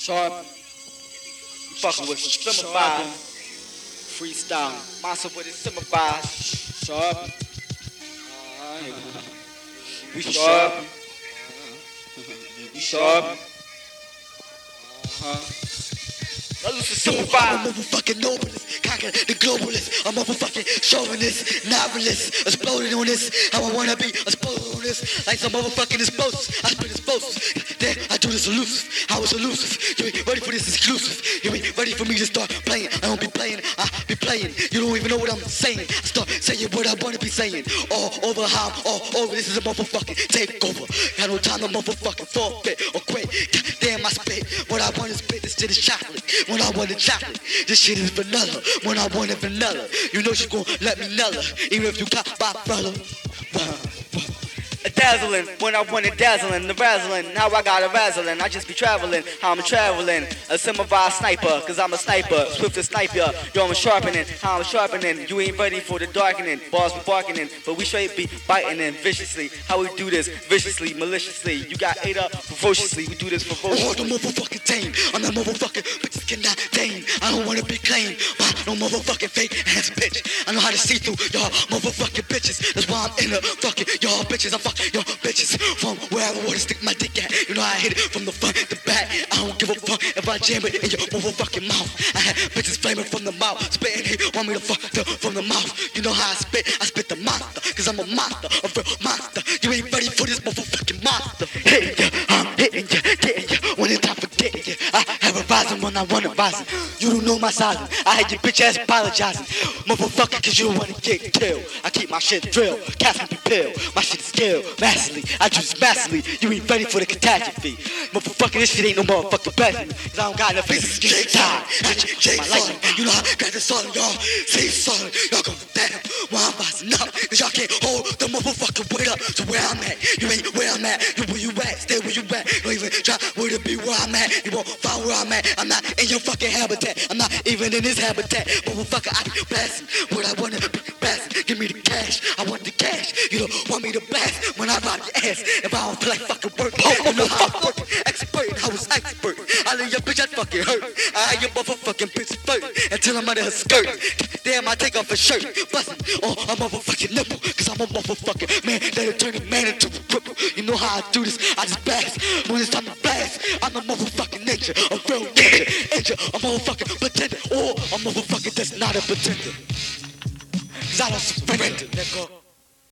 Sharp. You fucking with Simplify. Freestyle. Monster with it Simplify. Sharp. We sharp. We sharp. Uh-huh. Let's listen. I'm a motherfucking novelist, conquer the globalist. I'm a motherfucking chauvinist, novelist, exploding on this. How I wanna be exploded on this, like some motherfucking explosives. I spit explosives, then I do this elusive. Was elusive. You ain't ready for this exclusive. You ain't ready for me to start playing. I don't be playing, I be playing. You don't even know what I'm saying. I start saying what I wanna be saying. All over how I'm all over. This is a motherfucking takeover. Got no time to motherfucking forfeit or quit. Damn, I spit what I wanna spit. This shit is chocolate. When I want it chocolate, this shit is vanilla. When I want it vanilla, you know she gon' let me nulla. Even if you got my fella. Dazzling when I want it dazzling, the razzling. How I got a razzling, I just be traveling. How I'm traveling, a semi sniper, cause I'm a sniper, swift to sniper. Yo, I'm sharpening, how I'm sharpening. You ain't ready for the darkening, bars be barking but we straight be biting in viciously. How we do this viciously, maliciously. You got ate up ferociously, we do this ferociously. the motherfucking tame. I'm that motherfucking bitches cannot tame. I don't wanna be claimed by no motherfucking fake ass bitch. I know how to see through y'all motherfucking bitches. That's why I'm in the fucking y'all bitches. I fuck y'all bitches from wherever I wanna stick my dick at. You know I hit it from the front to back. I don't give a fuck if I jam it in your motherfucking mouth. I had bitches flaming from the mouth, spitting hate, want me to fuck them from the mouth. You know how I spit? I spit the monster, cause I'm a monster, monster. A rising when I want to rising. You don't know my sizing. I had your bitch ass apologizing. Motherfucker, cause you don't wanna get killed. I keep my shit cast me pill. My shit is skilled, massively. I this massively. You ain't ready for the catastrophe. Motherfucker, this shit ain't no motherfucking best. Cause I don't got enough faces to get tired. Sully, you know I got the solid, y'all. Say solid, y'all go down. While I'm rising up, cause y'all can't hold the motherfucking weight up to where I'm at. You ain't where I'm at, you try where to be where I'm at. You won't find where I'm at. I'm not in your fucking habitat. I'm not even in this habitat. Motherfucker, I be blasting what I wanna be blasting. Give me the cash, I want the cash. You don't want me to blast when I rob your ass. If I don't play fucking work, you know how I I leave your bitch, I fucking hurt. I had your motherfucking bitch flirt until I'm under her skirt. Damn, I take off her shirt, bustin' on oh, a motherfucking nipple. Cause I'm a motherfucking man that'll turn a man into a cripple. You know how I do this, I just blast. When it's time to blast, I'm a motherfucking nature, a real ninja. Ninja, a motherfucking pretender, or a motherfucker that's not a pretender. Cause I don't surrender, nigga.